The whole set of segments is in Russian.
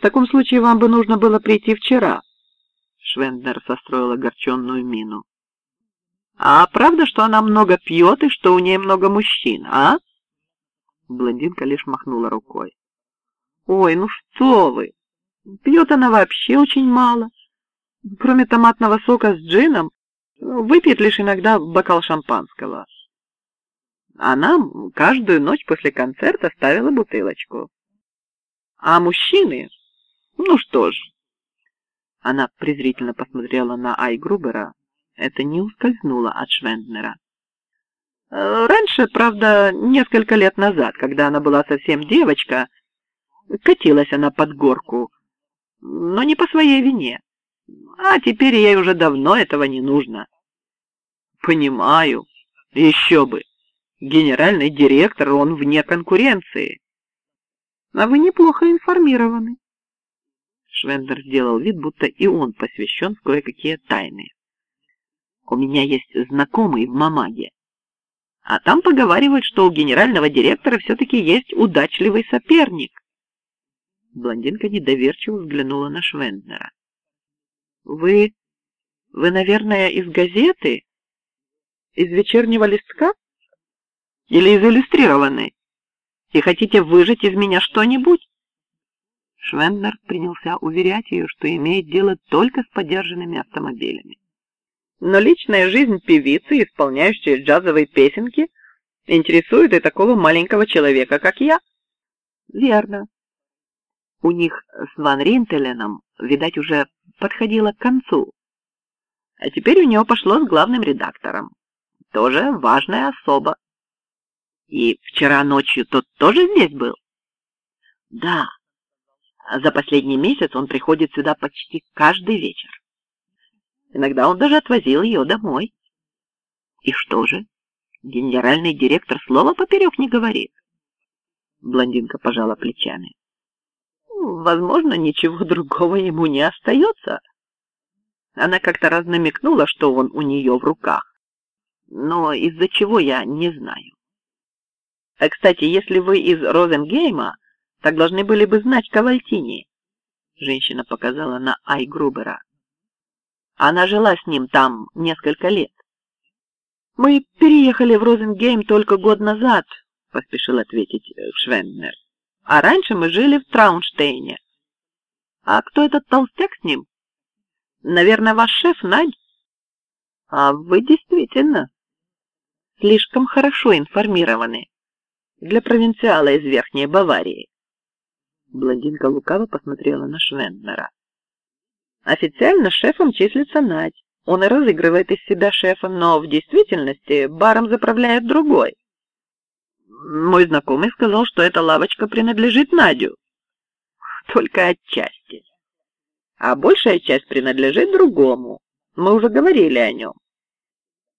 В таком случае вам бы нужно было прийти вчера. Швендер состроил огорченную мину. А правда, что она много пьет и что у нее много мужчин, а? Блондинка лишь махнула рукой. Ой, ну что вы! Пьет она вообще очень мало. Кроме томатного сока с джином, выпьет лишь иногда бокал шампанского. Она каждую ночь после концерта ставила бутылочку. А мужчины, ну что ж, она презрительно посмотрела на Айгрубера. Это не ускользнуло от Швенднера. Э, раньше, правда, несколько лет назад, когда она была совсем девочка, катилась она под горку, но не по своей вине. А теперь ей уже давно этого не нужно. Понимаю. Еще бы. Генеральный директор, он вне конкуренции. А вы неплохо информированы. Швендер сделал вид, будто и он посвящен в кое-какие тайны. У меня есть знакомый в Мамаге. А там поговаривают, что у генерального директора все-таки есть удачливый соперник. Блондинка недоверчиво взглянула на Швенднера. Вы... вы, наверное, из газеты? Из вечернего листка? Или из иллюстрированной? И хотите выжать из меня что-нибудь? Швенднер принялся уверять ее, что имеет дело только с подержанными автомобилями. Но личная жизнь певицы, исполняющей джазовые песенки, интересует и такого маленького человека, как я. Верно. У них с Ван Ринтеленом, видать, уже подходило к концу. А теперь у него пошло с главным редактором. Тоже важная особа. И вчера ночью тот тоже здесь был? Да. За последний месяц он приходит сюда почти каждый вечер. Иногда он даже отвозил ее домой. И что же? Генеральный директор слова поперек не говорит. Блондинка пожала плечами. Возможно, ничего другого ему не остается. Она как-то раз намекнула, что он у нее в руках. Но из-за чего я не знаю. А, кстати, если вы из Розенгейма, так должны были бы знать Кавальтини. Женщина показала на Ай Грубера. Она жила с ним там несколько лет. Мы переехали в Розенгейм только год назад, поспешил ответить э, Швенднер. А раньше мы жили в Траунштейне. А кто этот толстяк с ним? Наверное, ваш шеф, Надь? А вы действительно слишком хорошо информированы для провинциала из Верхней Баварии. Блондинка лукаво посмотрела на Швенднера. Официально шефом числится Надь. Он и разыгрывает из себя шефа, но в действительности баром заправляет другой. Мой знакомый сказал, что эта лавочка принадлежит Надю. Только отчасти. А большая часть принадлежит другому. Мы уже говорили о нем.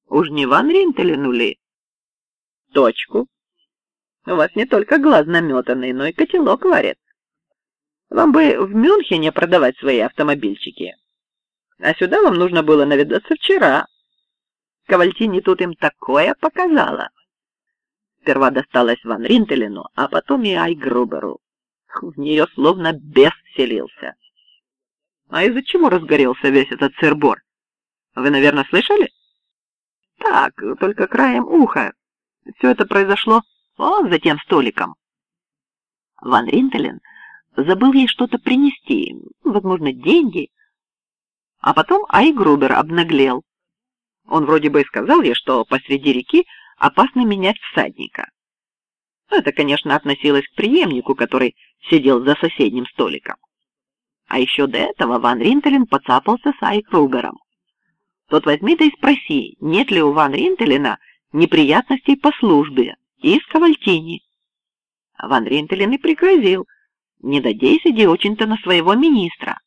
Уж не Ван Ринтелену ли? Точку. У вас не только глаз наметанный, но и котелок варит. Вам бы в Мюнхене продавать свои автомобильчики. А сюда вам нужно было наведаться вчера. Кавальтини тут им такое показала. Сперва досталось Ван Ринтелену, а потом и Айгруберу. В нее словно бес селился. А из-за чего разгорелся весь этот сырбор? Вы, наверное, слышали? Так, только краем уха. Все это произошло вон за тем столиком. Ван Ринтелен забыл ей что-то принести, возможно, деньги. А потом Айгрубер обнаглел. Он вроде бы и сказал ей, что посреди реки опасно менять всадника. Это, конечно, относилось к преемнику, который сидел за соседним столиком. А еще до этого Ван Ринтелен поцапался с Айгрубером. Тот возьми да и спроси, нет ли у Ван Ринтелена неприятностей по службе и с Кавальтини. Ван Ринтелен и пригрозил – не надейся, очень-то на своего министра.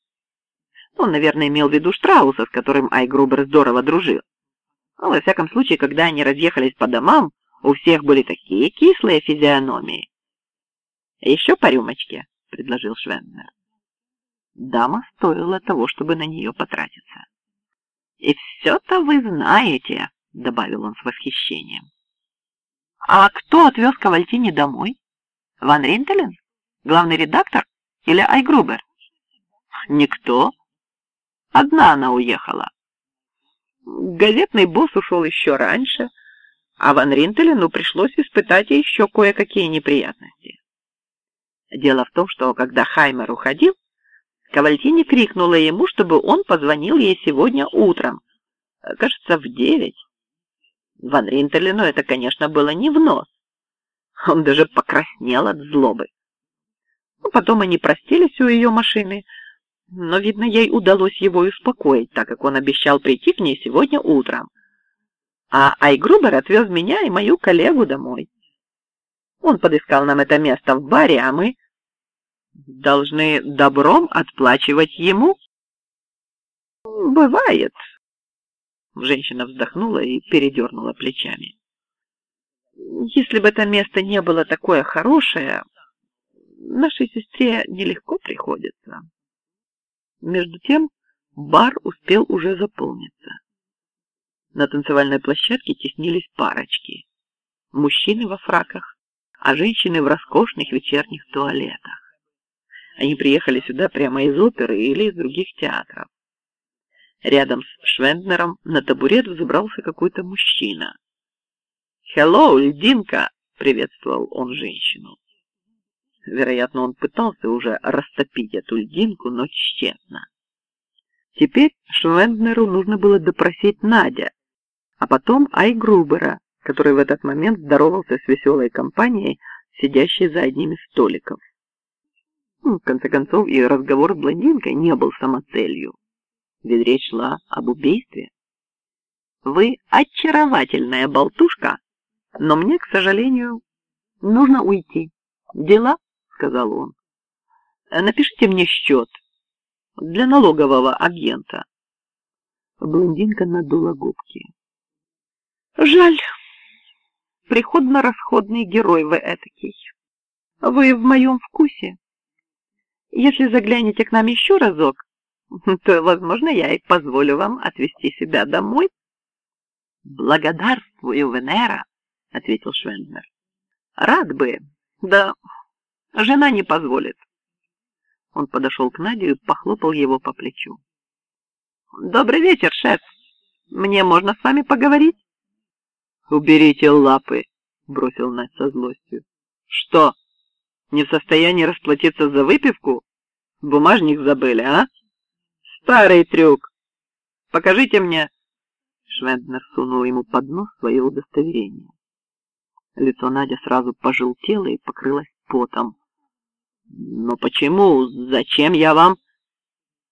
Он, наверное, имел в виду Штрауса, с которым Айгрубер здорово дружил. Но, во всяком случае, когда они разъехались по домам, у всех были такие кислые физиономии. «Еще по рюмочке», — предложил Швеннер. Дама стоила того, чтобы на нее потратиться. «И все-то вы знаете», — добавил он с восхищением. «А кто отвез Кавальтини домой? Ван Ринтелен?» Главный редактор или Айгрубер? никто. Одна она уехала. Газетный босс ушел еще раньше, а Ван Ринтелену пришлось испытать еще кое-какие неприятности. Дело в том, что когда Хаймер уходил, Кавальтини крикнула ему, чтобы он позвонил ей сегодня утром, кажется, в девять. Ван Ринтелену это, конечно, было не в нос. Он даже покраснел от злобы. Ну, потом они простились у ее машины, но, видно, ей удалось его успокоить, так как он обещал прийти к ней сегодня утром. А Айгрубер отвез меня и мою коллегу домой. Он подыскал нам это место в баре, а мы должны добром отплачивать ему. Бывает. Женщина вздохнула и передернула плечами. Если бы это место не было такое хорошее, нашей сестре нелегко приходится. Между тем бар успел уже заполниться. На танцевальной площадке теснились парочки. Мужчины во фраках, а женщины в роскошных вечерних туалетах. Они приехали сюда прямо из оперы или из других театров. Рядом с Швенднером на табурет взобрался какой-то мужчина. «Хеллоу, льдинка!» — приветствовал он женщину. Вероятно, он пытался уже растопить эту льдинку, но тщетно. Теперь Швенднеру нужно было допросить Надя, а потом Айгрубера, который в этот момент здоровался с веселой компанией, сидящей за одним из столиков. Ну, в конце концов, и разговор с блондинкой не был самоцелью, ведь речь шла об убийстве. «Вы очаровательная болтушка, но мне, к сожалению, нужно уйти. Дела?» — сказал он. «Напишите мне счет для налогового агента». Блондинка надула губки. «Жаль, приходно-расходный герой вы этакий. Вы в моем вкусе. Если заглянете к нам еще разок, то, возможно, я и позволю вам отвезти себя домой». «Благодарствую, Венера», — ответил Швенднер. «Рад бы, да Жена не позволит. Он подошел к Наде и похлопал его по плечу. Добрый вечер, шеф. Мне можно с вами поговорить? Уберите лапы, бросил Надь со злостью. Что? Не в состоянии расплатиться за выпивку? Бумажник забыли, а? Старый трюк. Покажите мне. Швенднер сунул ему под нос свое удостоверение. Лицо Надя сразу пожелтело и покрылось потом. Но почему? Зачем я вам?